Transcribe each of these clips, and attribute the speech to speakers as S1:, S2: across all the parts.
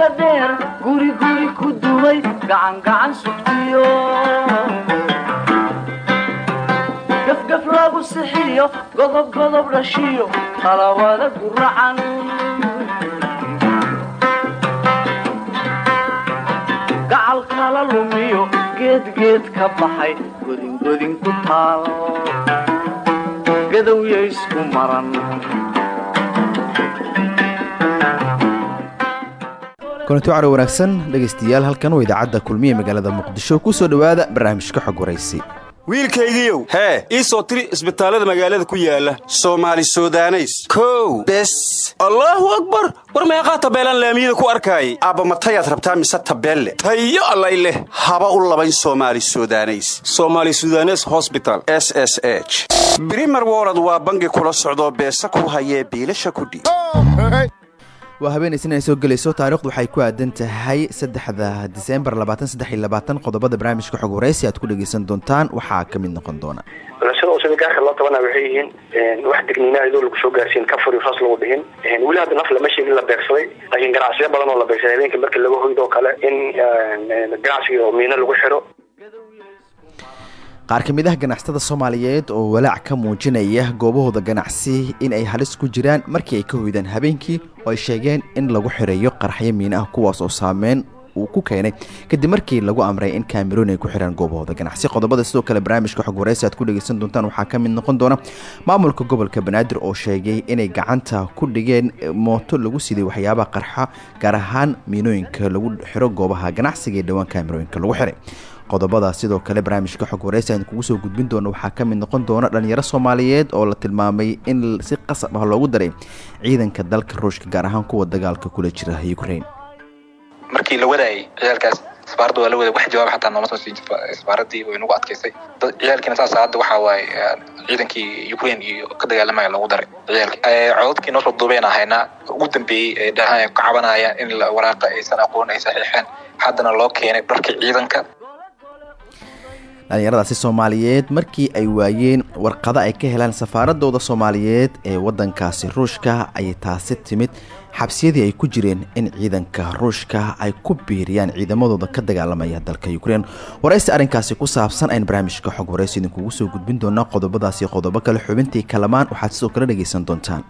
S1: ka dheer guriguri ku duway gacangacan sugtiyo gafgaf lagu sixiyo godob godob dhashiyo qalawada guracan gacal kala lumiyo geedgeed ka baxay godingodin ku taal gadowya isku maran
S2: kulanti caro wanaagsan dhegaystayaal halkan waa idaacadda kulmiye magaalada muqdisho ku soo dhowaada barnaamijka xog waraysi
S3: wiilkaygiiow hee ii soo tiri isbitaallada magaalada ku yaalla soomaali sudaneys. Kow. Bes. Allaahu akbar! War meeqaa tabeelaan laamiyada ku arkaayay? Aabba matayaad rabtaa mise tabeelle? Tayo allay leh. Haba u labayn soomaali sudaneys. Somaali sudanes hosbital s s h. Brimer wolod waa bangi kula socdoo beesa ku hayee biilasha kudhiib
S2: waa habeenaysan ay soo gelayso taarikhdu waxay ku aadan tahay saddexda diseembar qodobada barnaamijka xog waraysi aad ku dhegaysan doontaan. Waxaa ka mid noqon doona.
S4: Bulashada usada gaarka loo tabana waxay yihiin wax degniinaa idoo lagu soo gaarsiin ka furi hoos lagu dhihin. Weli hadda naf lama sheegin la beegsaday laakiin ganacsiyo badan oo la beegsaday habeenka marka laga hoydoo kale in ganacsiga oo miino lagu xiro
S2: qaar ka mid ah ganacsatada soomaaliyeed oo walaac ka muujinaya goobahooda ganacsi in ay halis ku jiraan markii ay ka hoydaan habeenkii oo ay sheegeen in lagu xireeyo qarxyo miina ah kuwaas oo saameyn uu ku keenay kadib markii lagu amray in kameroon ay ku xiraan goobahooda ganacsi. Qodobada sidoo kale barnaamijka xog waraysi aad ku dhegaysan doontaan waxaa ka mid noqon doona maamulka gobolka banaadir oo sheegay inay gacanta ku dhigeen mooto lagu siday waxyaabaha qarxa gaar ahaan miinooyinka lagu xiro goobaha ganacsiga ee dhowaan kamerooyinka lagu xiray qodobada sidoo kale barnaamijka xog waraysi aan kugu soo gudbin doono waxaa ka mid noqon doona dhalinyaro soomaaliyeed oo la tilmaamay in si qasab ah loogu daray ciidanka dalka ruushka gaar ahaan kuwa dagaalka kula jira ukraine.
S5: Markii la wadaayay ciyaalkaas isbaarada waa la waday. Wax jawaab xataa nooma soo siin isbaaradii way nagu adkaysay. Ciyaalkiina saas hadda waxaa waaye ciidankii ukraine iyo ka dagaalamaya lagu daray. Ciyaalki cododkii noo soo duubeen ahaynaa ugu dambeeyey ee dhahaan ka cabanaya in waraaqa aysan aqoon ay saxiixeen haddana loo keenay dharkii ciidanka
S2: dhalinyaradaasi soomaaliyeed markii ay waayeen warqado ay ka helaan safaaradooda soomaaliyeed ee waddankaasi ruushka ayay taasi timid. Xabsiyadii ay ku jireen in ciidanka ruushka ay ku biiriyaan ciidamadooda ka dagaalamaya dalka ukrein waraysi arrinkaasi ku saabsan ayn barnaamijka xog waraysi idinkugu soo gudbin doonaa qodobadaasi qodobo kale. Xubintii kalamaan waxaad sidoo kale dhegaysan doontaan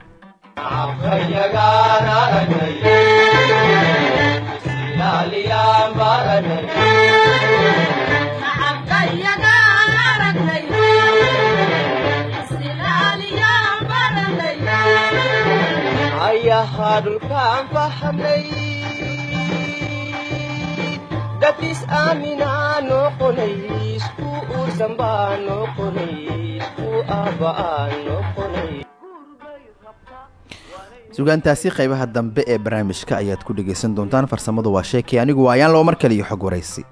S2: sugaantaasi qaybaha dambe ee barnaamijka ayaad ku dhegaysan doontaan farsamadu waa sheekay anigu waayaan loo mar kaliyo xog waraysi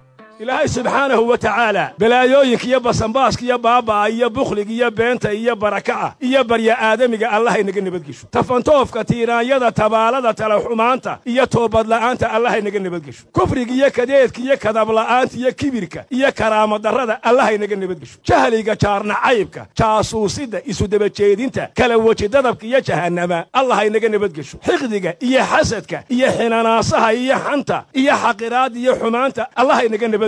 S6: ilaahay subxaanahu wa tacaala balaayooyinka iyo basanbaaska iyo baaba'a iyo bukhliga iyo beenta iyo barakaca iyo barya aadamiga allahaynaga nabadgesho. Tafantoofka tiiraanyada tabaalada talaxumaanta iyo toobadla'aanta allahaynaga nabadgesho. Kufriga iyo kadeedka iyo kadabla'aanta iyo kibirka iyo karaamadarrada allahaynaga nabadgesho. Jahliga jaarnacaybka jaasuusidda isudabajeedinta kala weji dadabka iyo jahannama allahaynaga nabadgesho. Xiqdiga iyo xasadka iyo xinanaasaha iyo xanta iyo xaqiraadda iyo xumaanta allahaynaga nabad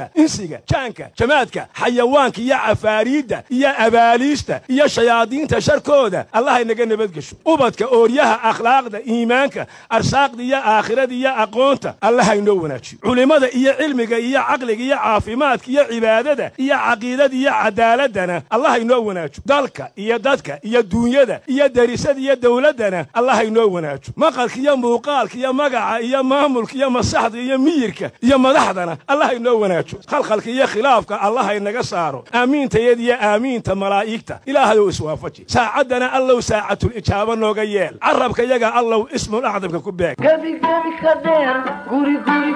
S6: insiga jaanka jamaadka xayawaanka iyo cafaariidda iyo abaaliista iyo shayaadiinta sharkooda. Allahaynaga nabadgesho ubadka ooryaha akhlaaqda iimaanka arsaaqda iyo aakhirada iyo aqoonta. Allahaynoo wanaajiyo. Culimmada iyo cilmiga iyo caqliga iyo caafimaadka iyo cibaadada iyo caqiidada iyo cadaaladana. Allahaynoo wanaajo dalka iyo dadka iyo duunyada iyo derisada iyo dowladdana. Allahaynoo wanaajo maqalka iyo muuqaalka iyo magaca iyo maamulka iyo masaxda iyo miyirka iyo madaxdana. Allahaynoo wanaajo khalkhalka iyo khilaafka allahay naga saaro. Aamiintayada iyo aamiinta malaa'igta. Ilaahayow iswaafaji saacaddana allow saacatul ijaaba nooga yeel. Carabka yaga allow ismul acdamka ku beeg.
S1: Gebigebi ka guriguri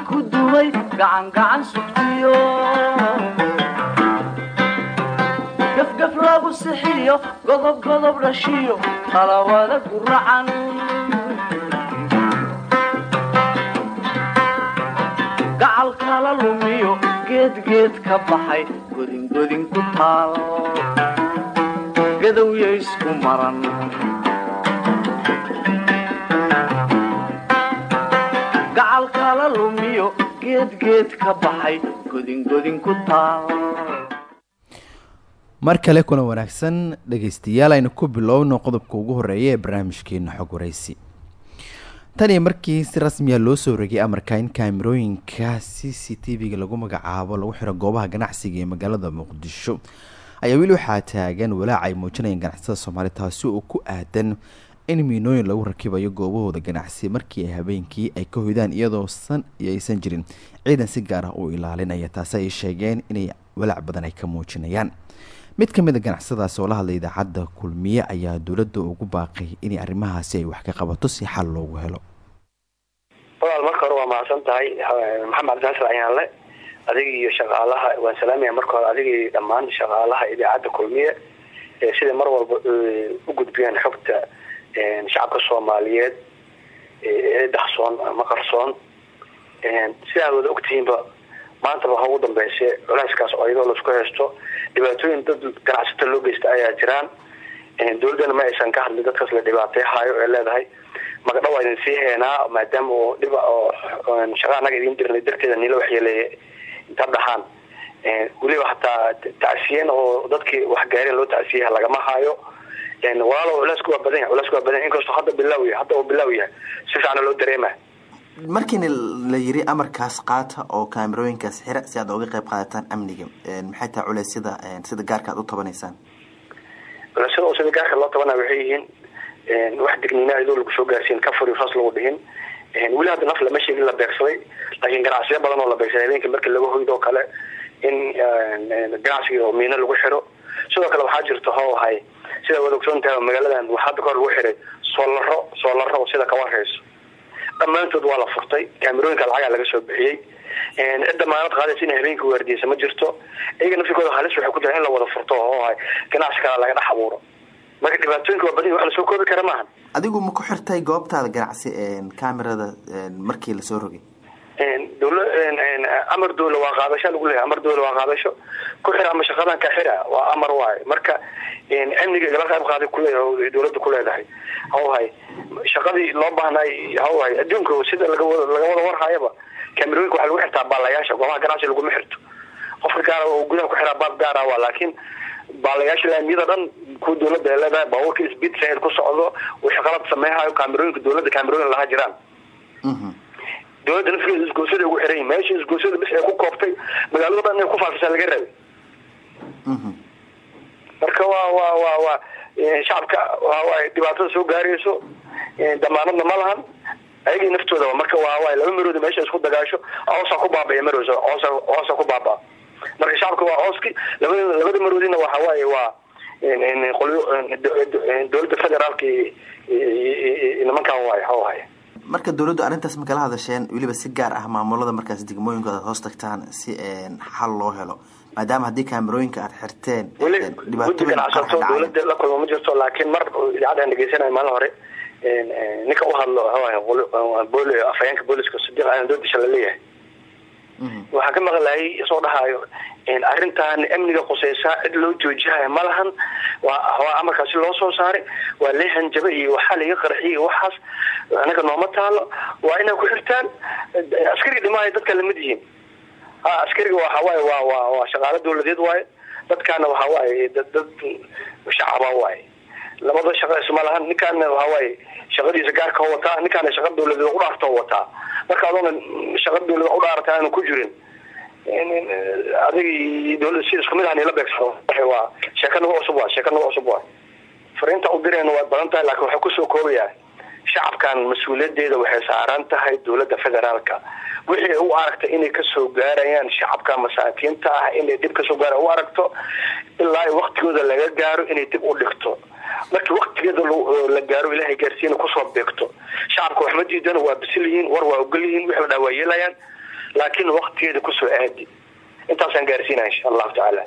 S1: gacal kala lumiyo geedgeed ka baxay godingodin ku taal gadowya isku maran gacal kala lumiyo geedgeed ka baxay godingodin ku taal
S2: mar kale kuna wanaagsan dhegaystayaal aynu ku bilowno qodobka ugu horreeya ee barnaamijkeena xog waraysi tan iyo markii si rasmiya loo soo rogay amarka in kaamirooyinka c c t v-ga lagu magacaabo lagu xiro goobaha ganacsiga ee magaalada muqdisho ayaa weli waxaa taagan walaac ay muujinayaan ganacsatada soomaali taasi oo ku aadan in miinooyin lagu rakibayo goobahooda ganacsi. Markii ay habeenkii ay ka hoydaan iyadoo san iyo aysan jirin ciidan si gaar ah u ilaalinaya taasi ay sheegeen inay walaac badan ay ka muujinayaan mid ka mid a ganacsadaas oo la hadlay idaacadda kulmiye ayaa dowladda ugu baaqay inay arrimahaasi ay wax ka qabato si xal loogu helo.
S4: Walaal marka hore waa mahadsan tahay maxamed cabdihasan ayaanle adiga iyo shaqaalaha waan salaamaya marka hore adiga iyo dhammaan shaqaalaha idaacadda kulmiye siday mar walba u gudbiyaan xogta shacabka soomaaliyeed ee dahsoon ama qarsoon sidaad wada ogtihiinba maantaba ha ugu dambeyse culeyskaas oo iyadoo la isku haysto dhibaatooyin dad ganacsata loo geysta ayaa jiraan. Dowladdana ma aysan ka hadlin dadkaas la dhibaateehayo ee leedahay. Magdha waa idin sii heenaa maadaama oo dhib shaqa anaga idiin dirnay darteeda nila waxyeeleeye inta dhahaan. Weliba hataa tacsiyeen oo dadkii wax gaareen loo tacsiyaha lagama haayo. Walaalo culeysku waa badan yahay culeysku waa badan yahay. Inkastoo hadda bilaaw yahay hadda uu bilaaw yahay si fiicana loo dareema
S7: markiina la yiri amarkaas qaata oo kaamirooyinkaas xira si aad oga qayb qaadataan amniga maxay tahay culeysyada sida gaarka aad u tabanaysaan?
S4: Culeysyada sida gaarka loo tabanaya waxay yihiin wax digniina idoo lagu soo gaarsiin ka furi fas lagu dhihin. Weli hadda naf lama sheegin la beegsaday laakiin ganacsiyo badan oo la beegsaday habeenkii markii laga hoydo oo kale in ganacsiga miino lagu xiro. Sidoo kale waxaa jirta how ahay sida wada ogsoon tahay magaaladan waxaa hadda kahor lagu xiray soolaro soolaro oo sida kawarhayso dhammaantood waa la furtay. Kaamirooyinka lacagaa laga soo bixiyey. Cidda maalad qaadaysa inay habeenkii weerdiyeysa ma jirto. Iyaga nafsikooda halis waxay ku jiraan in la wada furto oo ganacsi kale laga dhex abuuro. Marka dhibaatooyinka waa badan wax la soo koobi kara maahan.
S7: Adigu ma ku xirtay goobtaada ganacsi camerada markii la soo
S4: rogay amar dowla waa qaadasho lagu leeyahay amar dowla waa qaadasho ku xira ama shaqadan ka xira waa amar waayo marka amniga igala qayb qaaday kuleeyahay dowladda ku leedahay. Hawhay shaqadii loo baahnay hawhay adduunka sida laga laga wada warhayaba kamerooyinka waxaa lagu xirtaa baalayaasha goobaha ganacsi laguma xirto. Qofka gaara oo gudaha ku xiraa baab gaara waa laakiin baalayaasha laamiyada dhan kuwa dowladda ay leedahay baabuurka speed sahel ku socdo wixii qalad sameehayo kaamerooyinka dowladda kaamerooyin laha jiraan dowladda nafkeeda isgoosada ugu xiran meesha isgoosada ay ku koobtay magaalada dhan inay ku faafisaa laga rabay marka waa waa waa waa shacabka waa dhibaatada soo gaarayso damaanadna ma lahan ayagii naftooda marka waa waa laba marooda meesha isku dagaasho coosaa ku baabaya maroos coosa ku baabaa marka shacabka waa cooski labada labada maroodina waxa waaye waa dowladda federaalka nimankan waay hawahay
S7: marka dowladdu arrintaas ma kala hadasheen weliba si gaar ah maamulada markaas degmooyinkooda hoos tagtaan si xal loo helo maadaama haddii kaamerooyinka aad xirteen
S4: weli la kulma ma jirto laakiin mar idaacadaan dhegeysanayo maalin hore ninka u hadlo bol afhayeenka booliska sadiiq aadan doodisha la leeyahay waxaan ka maqlayay soo dhahaayo. Arrintan amniga quseysaa cid loo joojihayo ma lahan. Waa amarkaasi loo soo saaray. Waa lee hanjaba iyo waxaa laga qarxiy waxaas. Anaga nooma taalo. Waa inay ku xirtaan. Askariga dhimaayo dadka la mid yihiin. Askariga waxa waaye waa shaqaalo dawladeed waaye. Dadkaana waxa waaye dad shacaba waaye labada shaqa isma lahan ninkaana waxa waaye shaqadiisa gaarka wataa ninkaana shaqa dawladeed u dhaarta oo wataa. Marka adoona shaqa dawladeed u dhaarata aanu ku jirin dawladda si isku mid ah nila beegsado waa sheeka nagu cusub waa sheeka nagu cusub waa. Fariinta u direen waa badan tahay laakiin waxaa ku soo koobayaa shacabkan mas'uuliyadeeda waxay saaran tahay dowladda federaalka. Wixii u aragta inay ka soo gaarayaan shacabka masaakiinta ah inay dib ka soo gaara u aragto ilaa waktigooda laga gaaro inay dib u dhigto. Markii waktigeeda la gaaro ilaahay gaarsiina ku soo beegto. Shacabka wax ma diidan waa bisil yihiin war waa ogol yihiin wixii la dhaa waa yeelayaan laakiin waktigeeda ku soo aadi. Intaasaan gaarsiinaya insha allahu tacaala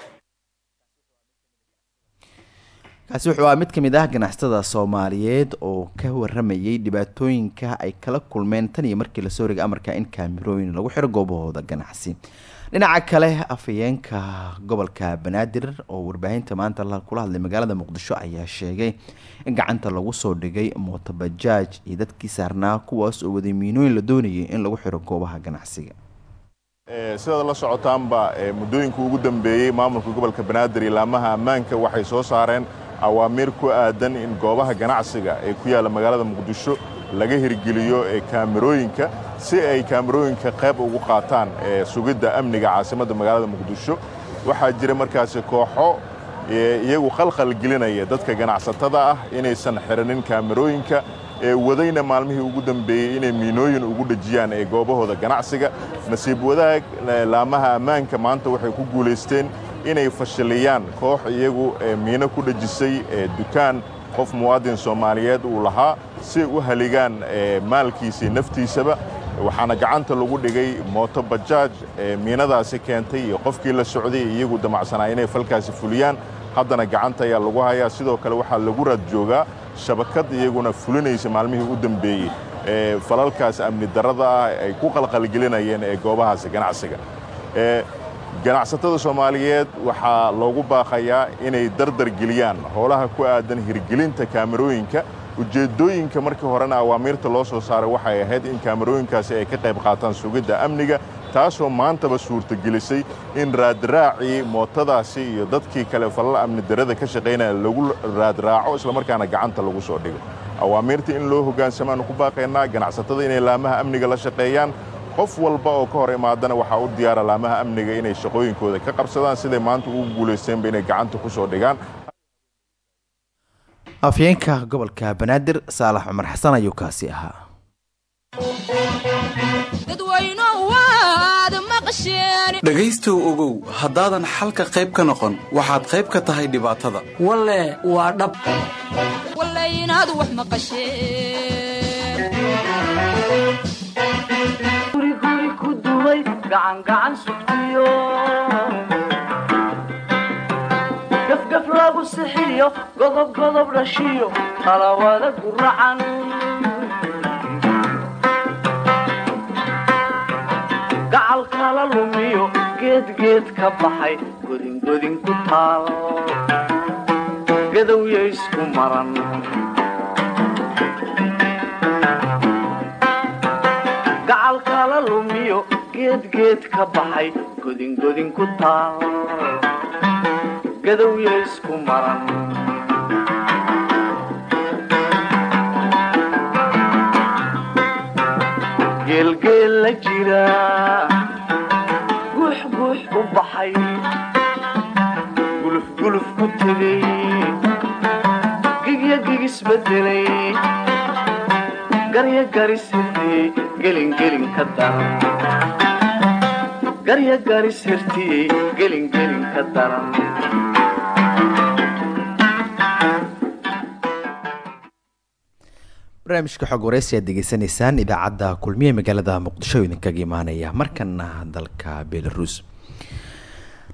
S2: kaasi wuxuu ahaa mid ka mid ah ganacsatada soomaaliyeed oo ka waramayay dhibaatooyinka ay kala kulmeen tan iyo markii la soo rigay amarka in kaamirooyin lagu xiro goobahooda ganacsi. Dhinaca kale afhayeenka gobolka banaadir oo warbaahinta maanta kula hadlay magaalada muqdisho ayaa sheegay in gacanta lagu soo dhigay mootobajaaj iyo dadkii saarnaa kuwaas oo waday miinooyin la doonayay in lagu xiro goobaha ganacsiga.
S8: Sidaad la socotaanba muddooyinka ugu dambeeyey maamulka gobolka banaadir iyo laamaha ammaanka waxay soo saareen awaamiir ku aadan in goobaha ganacsiga ee ku yaalla magaalada muqdisho laga hirgeliyo kaamirooyinka si ay kaamirooyinka qayb ugu qaataan sugidda amniga caasimadda magaalada muqdisho. Waxaa jira markaasi kooxo iyagu khalkhal gelinaya dadka ganacsatada ah inaysan xiranin kaamirooyinka ee wadayna maalmihii ugu dambeeyey inay miinooyin ugu dhejiyaan ee goobahooda ganacsiga. Nasiib wadaag laamaha ammaanka maanta waxay ku guulaysteen inay fashiliyaan koox iyagu miino ku dhejisay dukaan. Qof muwaadin soomaaliyeed uu lahaa si u haligaan maalkiisii naftiisaba. Waxaana gacanta lagu dhigay mooto bajaaj miinadaasi keentay iyo qofkii la socday iyagu damacsanaa inay falkaasi fuliyaan. Haddana gacanta ayaa lagu hayaa. Sidoo kale waxaa lagu raad joogaa shabakad iyaguna fulinaysa maalmihii u dambeeyey. Ee falalkaas amni darrada ah ay ku qalqalgelinayeen ee goobahaasi ganacsiga ganacsatada soomaaliyeed waxaa loogu baaqayaa inay dardar geliyaan. Howlaha ku aadan hirgelinta kaamirooyinka ujeeddooyinka markii horena awaamiirta loo soo saaray waxay ahayd in kaamirooyinkaasi ay ka qayb qaataan sugidda amniga taasoo maantaba suurtagelisay in raadraacii mootadaasi iyo dadkii kale falal amni darrada ka shaqaynaya lagu raadraaco islamarkaana gacanta lagu soo dhigo. Awaamiirta in loo hogaansamaanu ku baaqaynaa ganacsatada inay laamaha amniga la shaqeeyaan qof walba oo ka hor imaadana waxaa u diyaara laamaha amniga inay shaqooyinkooda ka qabsadaan siday maanta ugu guulaysteenba inay gacanta ku soo dhigaan.
S2: Afyeenka gobolka banaadir saalax cumar xasan ayuu kaasi ahaa.
S9: Dhegaystow ogow haddaadan xalka qayb ka noqon waxaad qayb ka tahay dhibaatada.
S10: Walle waa dhab
S1: gacangacan sugtiyo. Gafgaf lagu sixiyo godob godob dhashiyo qalawada guracan gacal kala lumiyo geedgeed ka baxay godingodin ku taal. Gadowya isku maran geedgeed ka baxay godingodin ku taal gadowya isku maran geelgeel la jira. Guux guux u baxay gulufguluf ku tegay gigya gigisbedelay garya garisirtiyey gelingelin ka daran garya garisirtiyey gelingelin ka daran.
S2: Barnaamijka xog wareysi aad degeysanaysaan idaacadda kulmiye magaalada muqdisho idinkaga imaanaya. Markana dalka belarus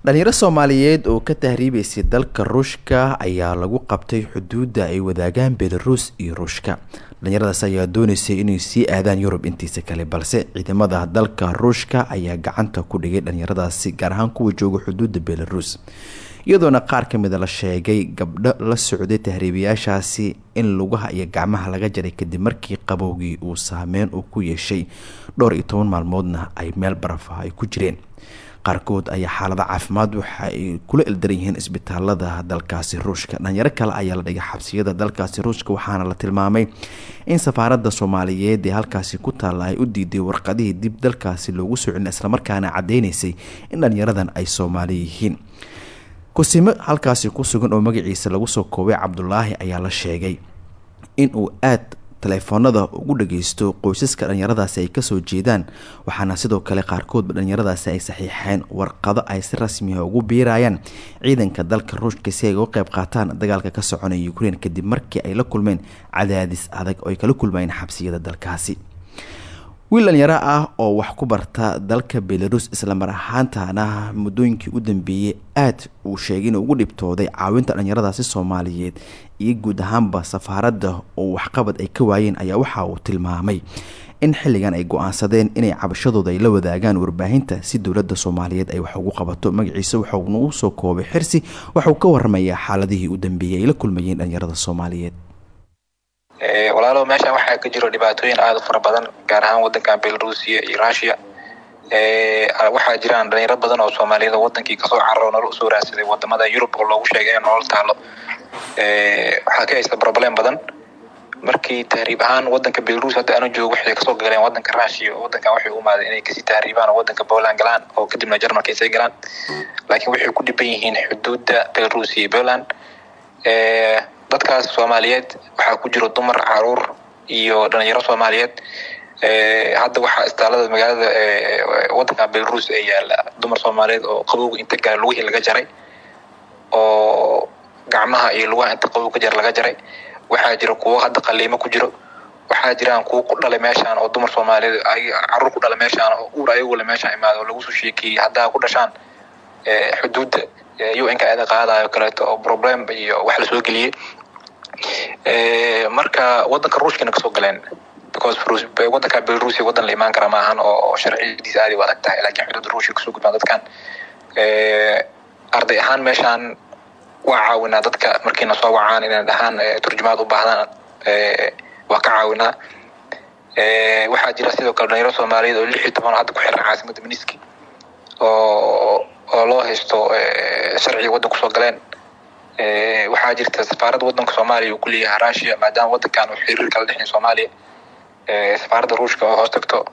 S2: dhalinyaro soomaaliyeed oo ka tahriibeysay dalka ruushka ayaa lagu qabtay xuduudda ay wadaagaan belarus iyo ruushka. Dhalinyaradaas ayaa dooneysay inay sii aadaan yurub intiisa kale balse ciidamada dalka ruushka ayaa gacanta ku dhigay dhalinyaradaasi gaar ahaan kuwa jooga xuduudda belarus. Iyadoona qaar ka mida la sheegay gabdho la socday tahriibayaashaasi in lugaha iyo gacmaha laga jaray kadib markii qabowgii uu saameyn uu ku yeeshay. Dhowr iyo toban maalmoodna ay meel barafa ay ku jireen qaarkood ayaa xaalada caafimaad waxa ay kula ildaran yihiin isbitaalada dalkaasi ruushka. Dhalinyaro kale ayaa la dhigay xabsiyada dalkaasi ruushka waxaana la tilmaamay in safaaradda soomaaliyeed ee halkaasi ku taalla ay u diiday warqadihii dib dalkaasi loogu soo celin islamarkaana cadeynaysay in dhalinyaradan ay soomaali yihiin. Kusimo halkaasi ku sugan oo magaciisa lagu soo koobay cabdulaahi ayaa la sheegay in uu aad taleefoonada ugu dhageysto qoysaska dhalinyaradaasi ay ka soo jeedaan waxaana sidoo kale qaarkoodba dhalinyaradaasi ay saxiixeen warqado ay si rasmiha ugu biirayaan ciidanka dalka ruushka si ay uga qeyb qaataan dagaalka ka soconaya ukrein kadib markii ay la kulmeen cadaadis adag oo ay kala kulmayeen xabsiyada dalkaasi. Wiil dhalinyaro ah oo wax ku barta dalka belarus islamar ahaantana muddooyinkii u dambeeyey aad uu sheegay inuu ugu dhibtooday caawinta dhalinyaradaasi soomaaliyeed iyo guud ahaanba safaaradda oo waxqabad ay ka waayeen ayaa waxa uu tilmaamay in xilligan ay go'aansadeen inay cabashadooda ay la wadaagaan warbaahinta si dowladda soomaaliyeed ay wax ugu qabato. Magaciisa waxauna u soo koobay xirsi waxauu ka waramayaa xaaladihii u dambeeyey ay la kulmayeen dhalinyarada soomaaliyeed.
S5: Walaalo meeshan waxaa ka jiro dhibaatooyin aada u fara badan gaar ahaan wadankan belarusia iyo russia waxaa jiraan dhalinyaro badan oo soomaaliyeed oo wadankii ka soo cararo nolol u soo raadsaday waddamada yurub oo loogu sheegay in nolol taalo waxaa ka haysta problem badan. Markii tahriib ahaan wadanka belarus hadda aanu joogo waxay ka soo galeen wadanka russia wadankan waxay u imaaday inay ka sii tahriibaan oo wadanka poland galaan oo kadibna jarmalka isay galaan. Laakiin waxay ku dhiban yihiin xuduudda belarus iyo poland. Dadkaas soomaaliyeed waxaa ku jiro dumar carruur iyo dhalinyaro soomaaliyeed hadda waxaa istaalada magaalada wadanka belarus ee yaalla dumar soomaaliyeed oo qabowga inta gala lugihii laga jaray oo gacmaha iyo lugaha inta qabow ka laga jaray waxaa jira kuwo hadda qaliimo ku jiro waxaa jiraan kuwo ku dhalay meeshaan oo dumar soomaaliyeed carruur ku dhalay meeshaan oo uur ayagule meeshaan imaada oo lagu soo sheekeeyey haddaa ku dhashaan xuduudda un-ka eeda qaadayo kaleeto oo problem iyo wax la soo geliyey. Marka wadanka ruushkana ka soo galeen because wadanka belarusia wadan la imaan kara maahan oo sharciyadiisa aadi adag tahay laakiin xuduudda ruushka ka soo gudbaan dadkan. Arday ahaan meeshaan waa caawinaa dadka markiina soo wacaan inay dhahaan turjumaad u baahdaan waa ka caawinaa. Waxaa jira sidoo kale dhalinyaro soomaaliyeed oo lix iyo toban hadda ku xiran caasimadda miniski oo oo loo haysto sharciga waddan ku soo galeen. Waxaa jirta safaaradda wadanka soomaaliya uu ku leeyahay russia maadaama wadankan uu xiriir kala dhexeyn soomaaliya safaaradda ruushka oo hoos tagto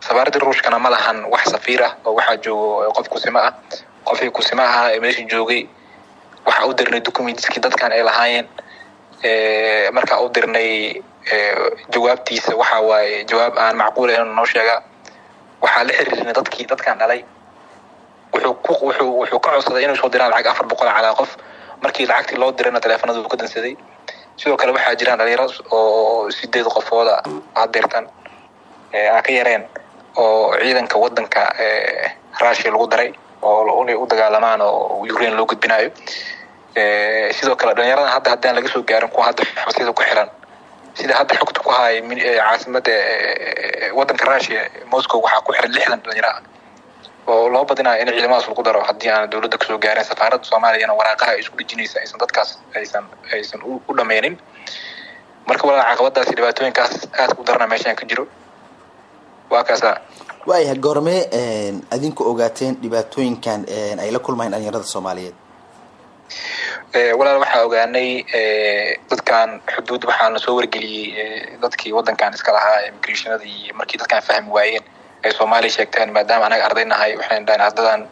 S5: safaaradda ruushkana ma lahan wax safiir ah oo waxaa joogo qof kusimo ah. Qofkii kusimo ahaa ee meesha joogay waxaa u dirnay documentskii dadkan ay lahaayeen. Markaa u dirnay jawaabtiisa waxa waaye jawaab aan macquul ahayn noo sheegaa waxaa la xiriirnay dadkii dadkan dhalay. Wuxuu wuxuu ka codsaday inuu soo diraan lacag afar boqol calaa qof. Markii lacagtii loo dirayna taleefanada uu ka dansaday sidoo kale waxaa jiraan dhalinyaro oo sideed qofooda hadeertan aan ka yareen oo ciidanka wadanka russia lagu daray oo inay u dagaalamaan oo ukraine loo gudbinayo sidoo kale dhalinyaradan hadda haddaan laga soo gaarin kuwa hadda xabsiyada ku xiran sida hadda xogta ku haya caasimada wadanka russia moscow waxaa ku xiran lixdan dhalinyaro oo loo badinayo in ciidamadaas lagu daro haddii aan dowladda ka soo gaarin safaaradda soomaaliyana waraaqaha ay isku dhejinaysa aysan dadkaas aysan aysan u dhameynin marka walaa caqabadaas dhibaatooyinkaas aad u darana meeshaan ka jiro. Waa kaasa
S7: waayahay goormee adinku ogaateen dhibaatooyinkan ay la kulmayeen dhalinyarada soomaaliyeed?
S5: Walaal waxaa ogaanay dadkan xuduud waxaana soo wargeliyey dadkii wadankan iska lahaa immigrationada iyo markii dadkan fahmi waayeen ay soomaaliya sheegteen maadaama anaga arday nahay waxayna dhahayn ardadan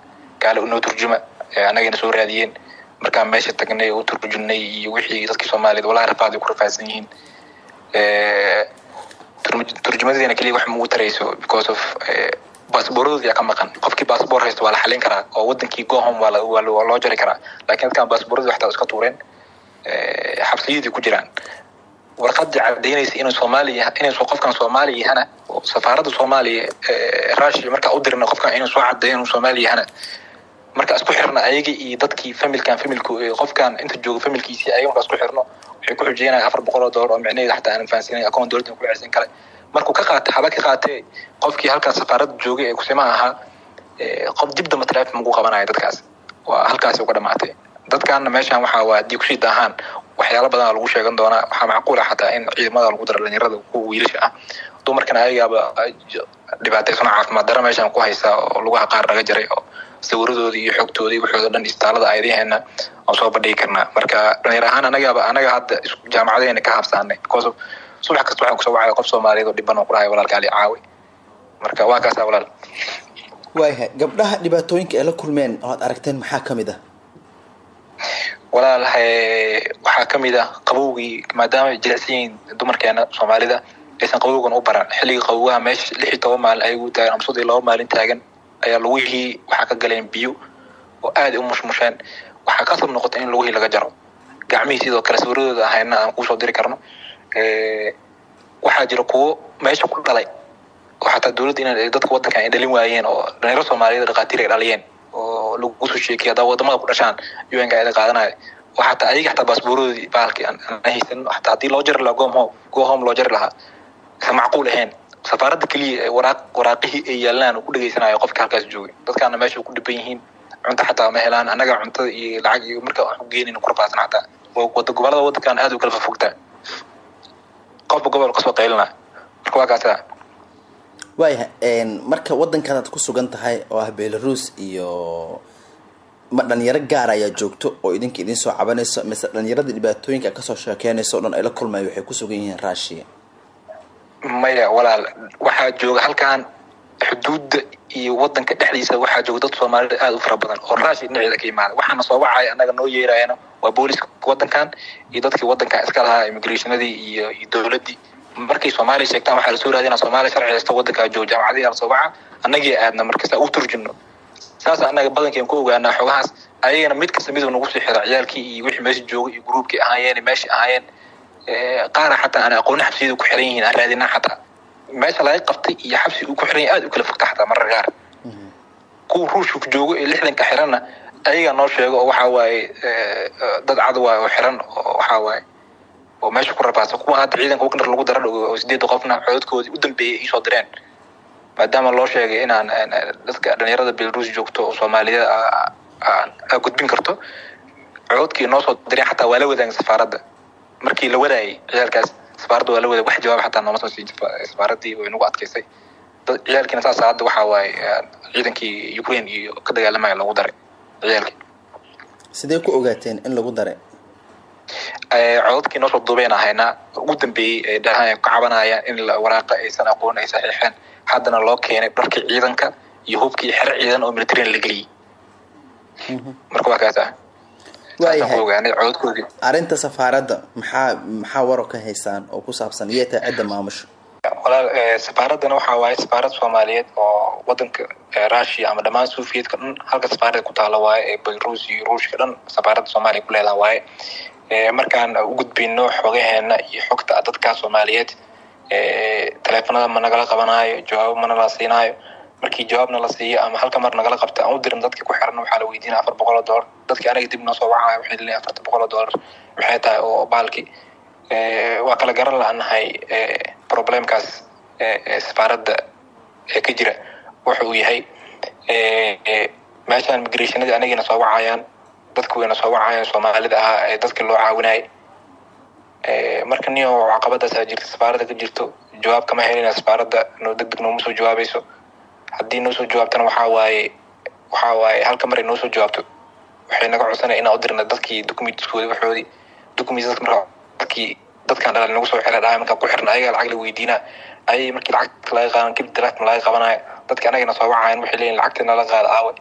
S5: gaale unoo turjuma anagayna soo raadiyeen. Markaan meesha tagnay u turjumnay iyo wixii dadkii soomaaliyeed walahi rafaad ay ku rafaadsan yihiin turjumadeena keliya wax ma u tarayso because of baasboorradooda yaa ka maqan. Qofkii baasboor haysta waa la xalin karaa oo wadankii gohom waa loo jari karaa. Laakiin dadkan baasboorradii waxtaa iska tuureen xabsiyadii ku jiraan warqadii cadaynaysa inuu soomaaliya inuu qofkan soomaaliya yahana safaaradda soomaaliya russia markaa u dirna qofkan inuu soo cadeeyo inuu soomaaliya yahana. Marka isku xirna ayaga iyo dadkii familkan familku qofkan inta jooga familkiisii ayaga markaa isku xirno. Waxay ku xujeenaya afar boqol oo dollar oo micnaheeda xataa aanan fahansanay akoon dowladda ku celsin kale. Markuu ka qaatay haba ka qaatee qofkii halkaas safaaradda joogay ee kusimaha ahaa qof dib damba magu qabanaya dadkaas. Waa halkaasi uga dhamaatay. Dadkaana meeshan waxaa waa haddii ku sii daahaan waxyaalo badan lagu sheegan doonaa. Waxaa macquul ah xataa in ciidamada lagu daro dhalinyarada kuwa wiilasha ah. Dumarkana ayagaaba dhibaataysan caafimaad dara meeshan ku haysa oo lugaha qaar naga jaray oo sawiradoodii iyo xogtoodii waxooda dhan istaalada ayadaheena aan soo bandhigi karnaa marka dhalinyar ahaan anagaaba anaga hadda jaamacadeena ka habsaanay. Because subax kasta waxaan ku soo wacaya qof soomaaliyeed oo dhiban oo kulahay walaalka ali caawi. Marka waa kaasa walaal.
S7: Waayahay gabdhaha dhibaatooyinka ay la kulmeen oo aad aragteen maxaa ka mid ah
S5: walaal waxaa ka mid ah qabowgii maadaama ay jilicsan yihiin dumarkeena soomaalida aysan qabowgan u baran. Xilliga qabowgaha meesha lix iyo toban maalin ayagu taagan iyo laba maalin taagan ayaa lugihii waxaa ka galeen biyo oo aad u mushmusheen. Waxaa kasab noqotay in lugihii laga jaro. Gacmihii sidoo kale sawiradooda ahayna aan ku soo diri karno waxaa jira kuwo meesha ku dhalay oo xataa dowladda in dadka waddankan ay dhalin waayeen oo dhalinyaro soomaaliyeed dhaqaatiir ay dhaliyeen oo lagu soo sheekay haddaa waddamada ku dhashaan un-ka ayda qaadanayo oo xataa ayaga xataa baasbooroodii baalkii aan haysan xataa haddii loo jari lahaa go home go loo jari lahaa isan macquul ahayn. Safaaradda keliya waraaq waraaqihii ay yaalaan ku dhegeysanayo qofka halkaas joogay dadkaana meesha ku dhiban yihiin cunto xataa ma helaan annaga cuntada iyo lacag iyo marka wax u geenayna ku rafaadsan xataa. Wada gobollada waddankan aad u kala fofogtaa qofba gobol ka soo qaylina marka waa kaasa
S2: waayahay marka waddankaadaad ku sugan tahay oo ah belarus iyo ma dhalinyaro gaar ayaa joogto oo idinka idin soo cabanayso mise dhalinyarada dhibaatooyinka ka soo sheekeynayso o dhan ay la kulmayo waxay ku sugan yihiin russia
S5: maya walaal waxaa jooga halkan xuduudda iyo wadanka dhexdiisa waxaa jooga dad soomaalida aada u fara badan oo raashi dhinaceeda ka yimaada waxaana soo wacaya annaga noo yeerayana waa booliska wadankan iyo dadkii wadankan iska lahaa immigrationadii iyo iyo dowladdii markay soomaaliya sheegtaan waxaa la soo raadinaa soomaaliya sharci haysta wadankaa jooga jaamacadii la soo waca annagii aadna markasta u turjumno saasa annaga badankeen ku ogaanaa xogahaas. Ayagana mid kasta miduu nagu sii xira ciyaalkii iyo wixii meesha jooga iyo gruubkii ahaayeen meeshii ahaayeen. Qaara xataa aan aqooni xabsiyada ku xiran yihiin aan raadinaa xataa. Meesha laga qabtay iyo xabsi uu ku xiran yahay aad u kala fogta xataa marar gaar. Kuwa ruushka joogo ee lixdanka xiranna ayagaa noo sheego oo waxaa waaye dad cad waaye oo xiran oo waxaa waaye oo meesha ku rabaasa kuwa hadda ciidanka wagner lagu dara dhogo oo sideedda qofna cododkoodii u dambeeyay iisoo direen. Maadaama loo sheegay inaan dadka dhalinyarada belarus joogto oo soomaaliyada aa gudbin karto cododkii noo soo direen xataa waa la wadaagan safaaradda markii la wadaayay ciyaalkaas safaaradda waa la wadaay wax jawaab xataa nooma soo siin safaaraddii way nagu adkaysay. Dad ciyaalkiina saas hadda waxaa waaye ciidankii ukraine iyo ka dagaalamaya lagu daray ciyaalkii.
S2: Sidee ku ogaateen in lagu daray
S5: cododkii noo soo duubeen ahaynaa ugu dambeeyey ee ka cabanaya in waraaqa aysan aqoon ay saxiixeen haddana loo keenay dharkii ciidanka iyo hubkii xero ciidan oo militarian la geliyey marka waa kaas ah.
S2: Waayahay. arrinta safaaradda maxaa maxaa waro ka haysaan oo ku saabsan iyo taa cidda maamusho?
S5: Walaal safaaraddana waxaa waaye safaarad soomaaliyeed oo wadanka russia ama dhammaan suufiyeedka dhan halka safaarada ku taala waaye ee belarus iyo ruushka dhan safaaradda soomaaliya ku leedaha waaye markaan u gudbino xogaheena iyo xogta dadkaa soomaaliyeed taleefanada ma nagala qabanaayo jawaabo mana la siinaayo. Markii jawaabna la siiyo ama halka mar nagala qabta aan u dirin dadka ku xiran waxaa la weydiinaya afar boqol oo dollar. Dadki anaga dib noo soo wacayo waxay leeyihiin afarta boqol oo maxay tahay oo baalki. Waa kala garan la-nahay problemkaas safaaradda ee ka jira. Wuxa uu yahay meeshaan migrationadii anagina soo wacayaan dadku wayna soo wacayaan soomaalida ahaa ee dadka loo caawinayay marka nin oo caqabadaasaa jirta safaaradda ka jirto jawaab kama helina safaaradda noo deg jawaabayso. Haddii noo soo jawaabtana waxaa waaye waxaa waaye halka mar ay noo soo jawaabto waxay naga codsanaya inaan u dirna dadkii documentskoodi waxoodii documents dadka marka dadkii dadkaan dhalal nagu soo xira dhahay markaan ku xirna ayagaa lacag la weydiinaa. Ayay markii lacagta laga qaadan kadib teleefon laga qabanayo dadka anagana soo wacayan waxay leeyihiin lacagta nala qaada aawe.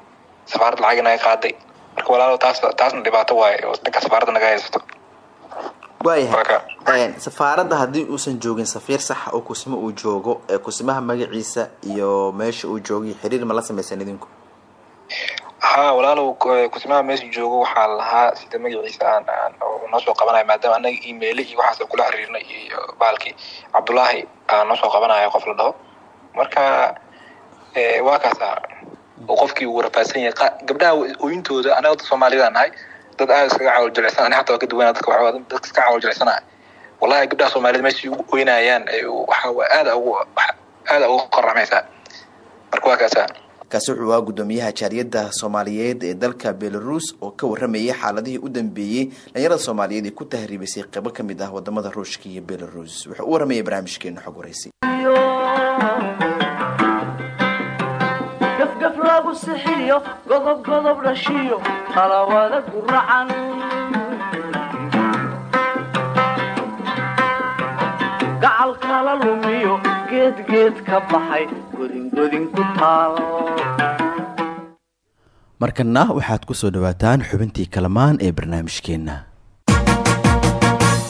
S5: Safaarad lacag naga qaaday marka walaalo taas taasna dhibaato waaye oo dhanka safaaradda naga haysato
S2: waayahay safaaradda haddii uusan joogin safiir saxa oo kusimo uu joogo ee kusimaha magaciisa iyo meesha uu joogay xiriir ma la samaysan idinku?
S5: Ha walaalow kusimaha meesha joogo waxaa lahaa sida magaciisa aan aan noo soo qabanayo maadaama anaga email iyo waxaas kula xiriirnay iyo baalkii cabdullaahi aan noo soo qabanayo qof la dhaho. Marka waa kaasa oo qofkii uu rafaadsan yahay. Gabdhaha ooyintooda anaga dad soomaalida nahay dad aad iskaga caawil jilicsan ani xataa waa ka duwana dadka waxaa dadka iska caawil jilicsanaya wallahi gabdhaha soomaalida meesha ugu oynayaan waxa aada ugu aada ugu qoramaysaa marka waa kaasa
S2: kaasi wuxuu ahaa guddoomiyaha jaariyadda soomaaliyeed ee dalka belarus oo ka warramayay xaaladihii u dambeeyey dhalinyarada soomaaliyeed ee ku tahriibisay qaybo ka mid ah waddamada ruushka iyo belarus. Wuxuu u warramayay barnaamijkeena xog waraysi
S1: gafgaf lagu sixiyo godob godob dhashiyo qalawada guracan gacal kala lumiyo geedgeed ka baxay godingodin ku taal
S10: markana waxaad ku soo dhawaataan xubintii kalamaan ee barnaamijkeenna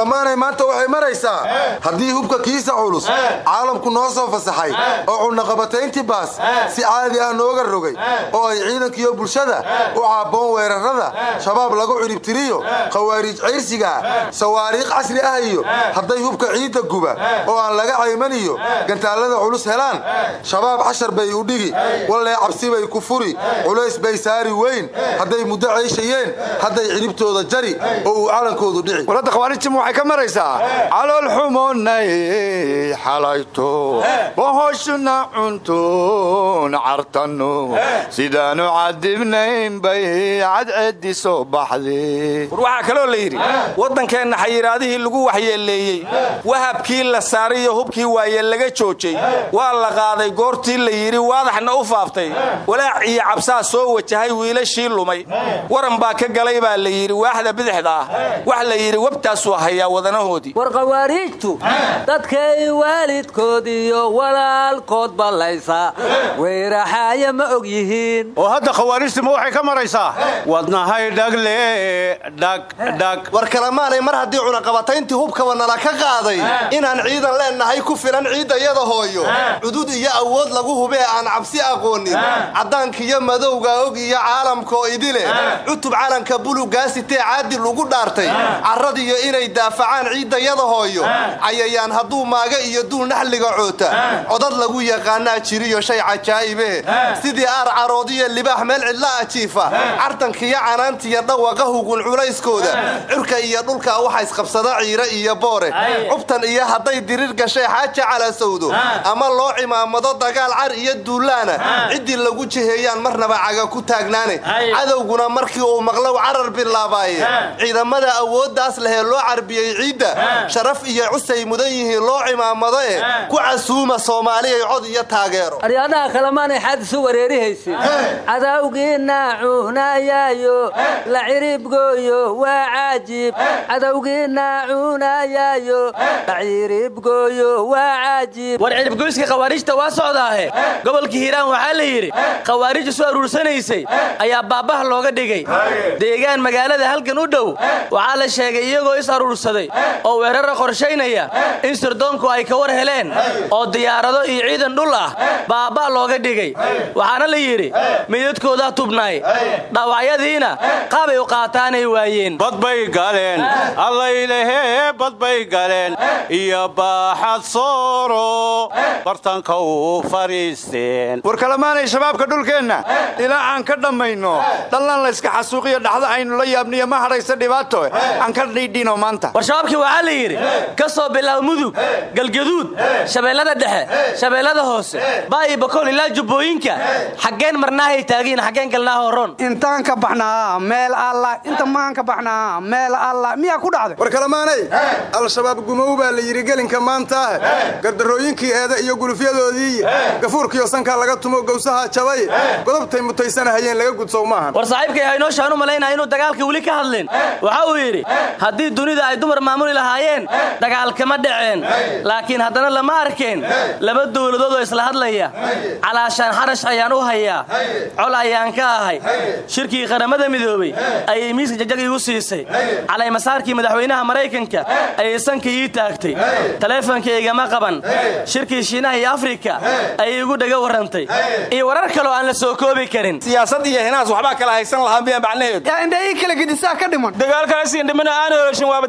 S11: kalamaanay maanta waxay maraysaa haddii hubka kiisa culus caalamku noo soo fasaxay oo cunaqabatayntii baas si caadi ah nooga rogay oo ay ciidankiiyo bulshada u caabboon weerarrada shabaab lagu ciribtiriyo khawaariij cayrsiga sawaariikh casri ah iyo hadday hubka ciidda guba oo aan laga caymaniyo gantaallada culus helaan. Shabaab cashar bay u dhigi wallee cabsi bay ku furi culays bay saari weyn hadday muddo cayshayeen hadday ciribtooda jari oo uu calankoodu dhici
S12: waxay ka maraysaa calool xumoonay xalayto. Wahoshuna cuntuun cartanno sidaanu cadibnayn bay cadceedi soo baxday
S3: war waxaa kaloo la yidhi waddankeenna xayiraadihii lagu waxyeeleeyey wahabkii la saaray iyo hubkii waaye laga joojay. Waa la qaaday goortii la yidhi waadaxna u faaftay. Walaac iyo cabsaa soo wajahay wiilashii lumay. Waran baa ka galay baa la yidhi waaxda bidixda ah wax la yidhi webtaasuu hayaa wadanahoodii
S13: war khawaariijtu dadkay waalidkood iyo walaalkood ballaysa. Weyraxaaya ma og yihiin.
S12: Oo hadda khawaarijtimu waxay ka maraysaa? Wadnahay dhagle dhagdhag
S14: war kalamaanay mar haddii cunaqabatayntii hubkaba nala ka qaaday inaan ciidan leennahay ku filan ciiddayada hooyo. Cudud iyo awood lagu hubee aan cabsi aqoonin. Caddaankiyo madowga og iyo caalamkoo idile. Cutub calanka bulugaasitee caadil ugu dhaartay. Carradiyo inay daafacaan ciiddayada hooyo cayayaan hadduu maaga iyo duul naxliga coota. Codad lagu yaqaanaa jiriyo shay cajaa'ibe. Sidii aar caroodiyo libaax meel cidla ajiifa. Cartankiyo canaantiyo dhawaqa hugun culayskooda. Curka iyo dhulka waxa isqabsada ciire iyo boore. Cubtan iyo hadday dirir gashay xaaja calasowdo. Ama loo cimaamado dagaal car iyo duulaana. Ciddii lagu jiheeyaan marnaba caga ku taagnaane. Cadowguna markii uu maqlow carar bilaabaaye. Ciidamada awooddaas lehee loo carbiyey ciidda sharaf iyo cusay mudan yihiin loo cimaamado e ku casuuma soomaaliyay cod iyo taageero.
S13: Aryaadaha kalemaanay xaad isu wareerihaysid cadawgiina cunayaayo la ciribgooyo waa caajib. Cadawgiina cunayaayo la ciribgooyo waa caajib.
S15: War ciribgoyska khawaarijta waa socdaahe. Gobolka hiiraan waxaa la yidhi khawaarij isu aruursanaysay. Ayaa baabbaha looga dhigay. Deegaan magaalada halgan u dhow waxaa la sheegay iyagoo is aruursaday oo weerara qorshaynaya in sirdoonku ay ka war heleen oo diyaarado iyo ciidan dhul ah baabba looga dhigay. Waxaana la yidhi midadkoodaa tubnaay dhaawacyadiina qaabay u qaataanay waayeen.
S12: Badbay galeen allaylahee badbay galeen iyo baaxad sooro bartanka u fadhiisteen war kalamaanay shabaabka dhulkeenna ilaa aan ka dhammayno. Dhallan layska xasuuqiyo dhaxda aynu la yaabniyo ma hadhaysa dhibaato. Aan ka dhiidhino maanta
S15: war shabaabkii waxaa la yidhi ka soo bilaab mudug galgaduud shabeellada dhexe shabeellada hoose baayi bakool ilaa jubbooyinka xaggeen marnaahay taagiin xaggeen galnaa horon
S10: intaan ka baxnaa meel alla inta maan ka baxnaa meel alla miyaa ku dhacday?
S11: War kalamaanay al-shabaab gumow baa la yidhi gelinka maanta gardarooyinkii eeda iyo gulufyadoodii gafuurkiyo sankaa laga tumo gowsaha jabay godobtay mutaysanahayeen laga gudsow maahan.
S15: War saaxiibkay haynooshaan u malaynaya inuu dagaalka weli ka hadlin. Waxa uu yidhi haddii dunida ay dumar maamuli lahaayeen dagaal kama dhaceen. Laakiin haddana lama arkeen. Laba dowladood oo isla hadlaya. Calaashaan xarash ayaan u hayaa. Col ayaan ka ahay. Shirkii qaramada midoobey ayay miiska jajag igu siisay. Calaymasaarkii madaxweynaha maraykanka ayay sanka ii taagtay. Taleefonkaygama qaban. Shirkii shiinaha iyo afrika ayay igu dhaga warrantay iyo warar kaloo aan la soo koobi karin.
S3: Siyaasad iyo hinaas waxbaa kala haysan lahaa miyaa macnaheedu
S10: yaa indhaii kala gedisaa ka dhiman.
S3: Dagaalkaasiin dhimana aan holoshin waaba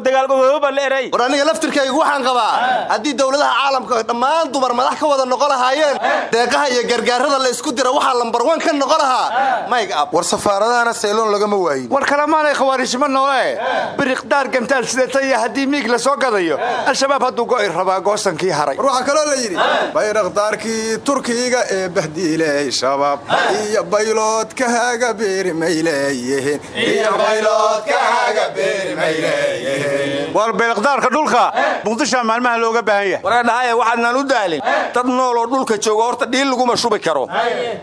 S14: war aniga laftirkaygu waxaan qabaa. Haddii dowladaha caalamka dhammaan dumar madax ka wada noqon lahaayeen deeqaha iyo gargaarada la isku dira waxaa lambar wan ka noqon lahaa. Mayg ab
S11: war safaaradahana sayloon lagama waayin.
S12: War kalamaanay khawaarijnimo noole biriqdaar gantaal sidataya haddii miig la soo gadayo al-shabaab hadduu go'i rabaa goosankii haray.
S11: War waxaa kaloo la yidhi bayrakdaarkii turkiga ee bahdiiley shabaab. Iyo bayloodka haga beeri may leeyihiin
S12: war beeliqdaarka dhulka. Muqdishoa maalmaha looga baahan yahay.
S16: Waradhahaye waxaadnaan u daalin. Dad nool oo dhulka jooga horta dhiil laguma shubi karo.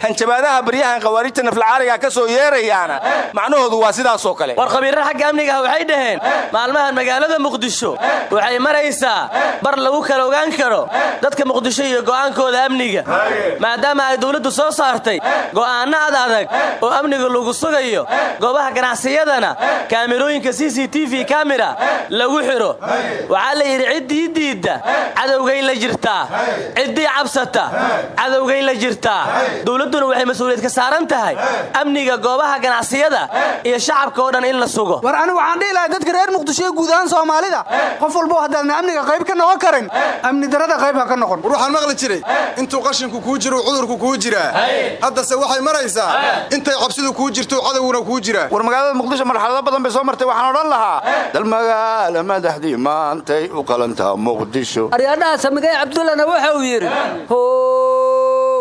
S16: Hanjabaadaha baryahan khawaarijta naflacaariga ka soo yeerayaana macnahoodu waa sidaasoo kale.
S15: War khabiirra xagga amniga ah waxay dhaheen maalmahan magaalada muqdisho waxay maraysaa bar lagu kala ogaan karo dadka muqdisho iyo go'aankooda amniga. Maadaama ay dawladdu soo saartay go'aanno ad adag oo amniga lagu sugayo goobaha ganacsiyadana kaamirooyinka c c t v kamira lagu xidho waxaa la yidhi ciddii diidda cadowgay la jirtaa ciddii cabsata cadowgay la jirtaa dawladduna waxay mas'uuliyad ka saaran tahay amniga goobaha ganacsiyada iyo shacabka oo dhan in la sugo.
S10: War anigu waxaan dhihi lahaa dadka reer muqdisho iyo guud ahaan soomaalida qof walbo haddaadna amniga qayb ka noqon karin amni darada qayb ha ka noqon.
S11: War waxaan maqli jiray intuu qashinku kuu jiro cudurku kuu jiraa. Haddase waxay maraysaa intay cabsidu kuu jirto cadowguna kuu jiraa.
S12: War magaalada muqdisho marxalado badan bay soo martay waxaan odhan lahaa dal magaala madaxdii maantay u qalantaa muqdisho.
S13: Aryaadhaha samigay cabdullana waxa uu yidhi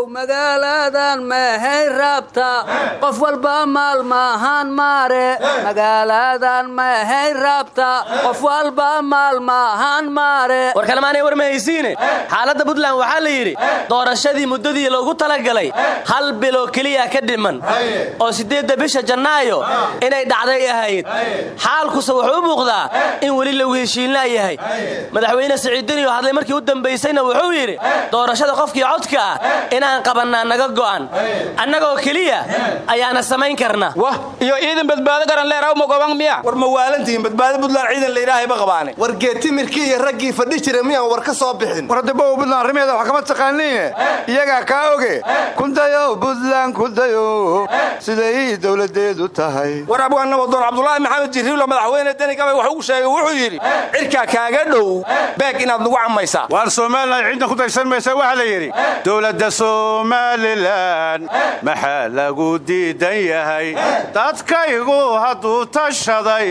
S13: magaaladan mahay raabta qof walba maal maahaan maare. Magaaladan mahay raabta qof walba maal maahaan maare.
S15: War kalemaanay war ma haysiine xaaladda puntland waxaa la yidhi doorashadii muddadii loogu talagalay hal biloo keliya ka dhiman. Oo siddeedda bisha jannaayo inay dhacday ahayd. Xaalkuse wuxuu muuqdaa in weli lagu heshiinlaa yahay. Madaxweyne siciidiniyo hadlay markii u dambaysayna wuxuu yidhi doorashada qofkii codka ah inaan qabannaa naga go'an annagoo keliya ayaana samayn karna
S16: wah iyo ciidan badbaado garan leeraw magoban miya? War ma waalantihiin badbaado puntland ciidan layidhaahayba qabaane.
S14: War geetimirkii iyo raggii fadhi jira miyaan war ka soo bixin.
S12: War hadda bow puntland arrimeeda wax kama taqaaniine. Iyagaa kaa oge. Kundayo puntland kundayo siday dowladeedu tahay.
S16: War abwaan nabadoon cabdulaahi maxamed jirriilo madaxweyne deni gabay wax ugu sheegay wuxuu yidhi cirkaa kaaga dhow beeg inaad nagu cammaysaa
S12: waar somalilan cidna ku daysan maysa waxaa la yidhi dowladda somalilan maxaa lagu diidan yahay. Dadkaygu hadduu tashaday.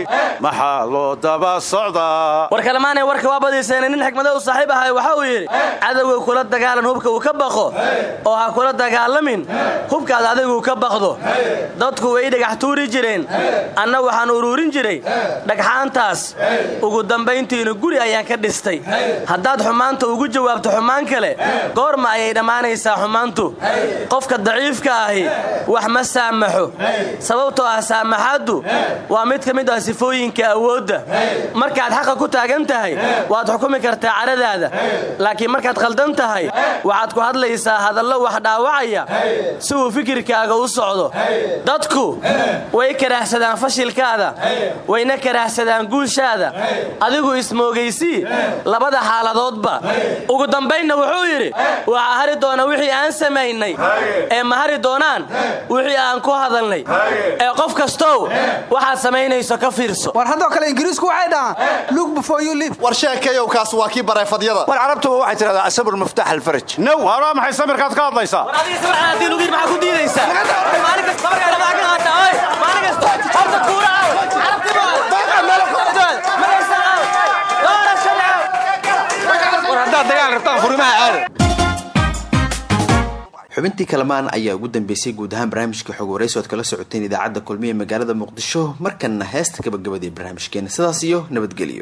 S12: Maxaa loo daba socdaa
S15: war warka waa badiiseena nin xikmada u saaxiib ahay waxa uu yidhi cadowga kula dagaalan hubka uu ka baqo. Oo ha kula dagaalamin hubkaad adigu ka baqdo. Dadku way dhagax tuuri jireen. Anna waxaan uruurin jiray dhagxaantaas. Ugu dambayntiina guri ayaan ka dhistay. Haddaad xumaanta ugu jawaabto xumaan kale goorma ayay dhammaanaysaa xumaantu qofka daciifka ahi wax ma saamaxo. Sababtoo ah saamaxaaddu waa mid ka mid ah sifooyinka awoodda markaad xaqa ku taagan tahay waad xukumi kartaa caradaada. Laakiin markaad khaldan tahay waxaad ku hadlaysaa hadallo wax dhaawacaya si uu fikirkaaga u socdo. Dadku way karaahsadaan fashilkaada wayna karaahsadaan guushaada adigu ismoogaysii labada xaaladoodba. Ugu dambaynna wuxuu yidhi waxaa hari doona wixii aan samaynay ee ma hari doonaan? Wixii aan ku hadalnay. Ee qof kastow waxaad samaynayso ka fiirso.
S10: War haddoo kale ingiriisku waxay dhahaan look before you live.
S14: War sheekayow kaas waa kii bareefadyada.
S12: War carabtuba waxay tidhahdaa asabr muftax alfaraj. Now halaa maxay samirkaad ka hadlaysaa?
S15: War adiga sabir haddii lugid maxaa ku diidaysaa?
S16: War haddaad dagaal rabtaan furimaha aada
S2: xubintii kalamaan ayaa ugu dambeysay guud ahaan barnaamijka xog waraysi kala socoteen idaacadda kulmiye magaalada muqdisho markanna heesta gabagabadii barnaamijkeena. Sidaas iyo nabadgelyo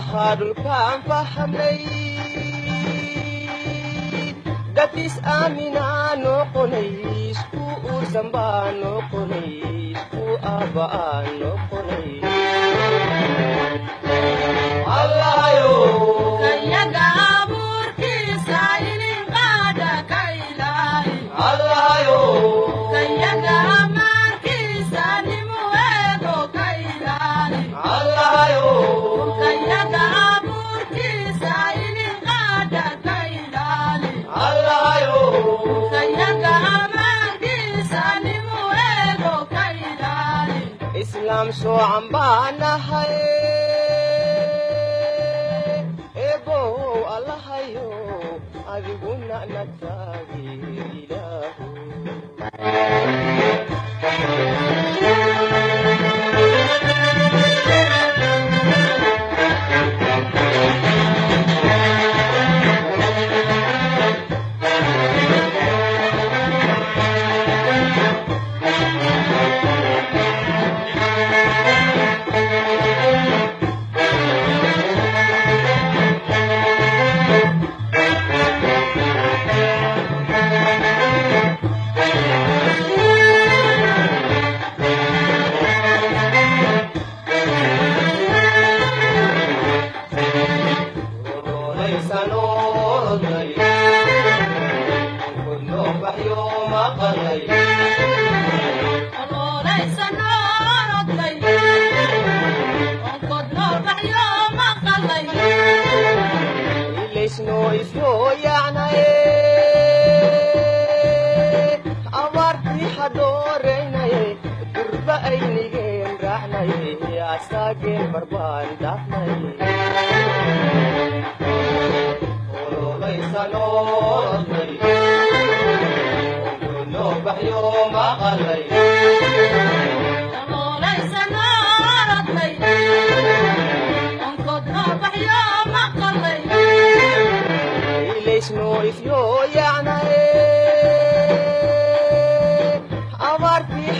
S17: lahaa dhulkaan fahamay gatis aaminaa noqonays ku uursambaa noqonays ku aaba'aa noqonays islaam soocan baa nahay eebow allahayo adiguna nataagi ilaahu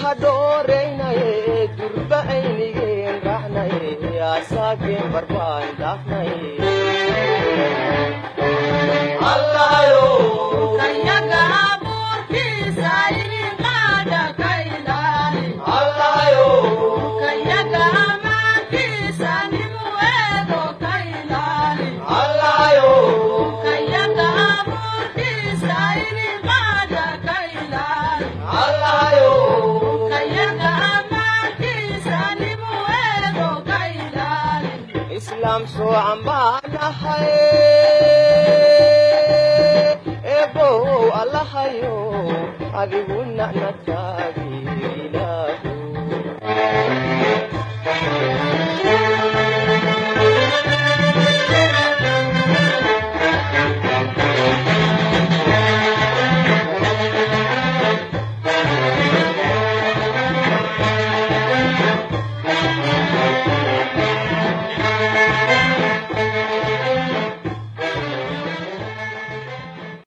S17: hadhooraynaye durba aynigeen raacnay asaakeen barbaan daafnay wacan baa nahay eebow allahayo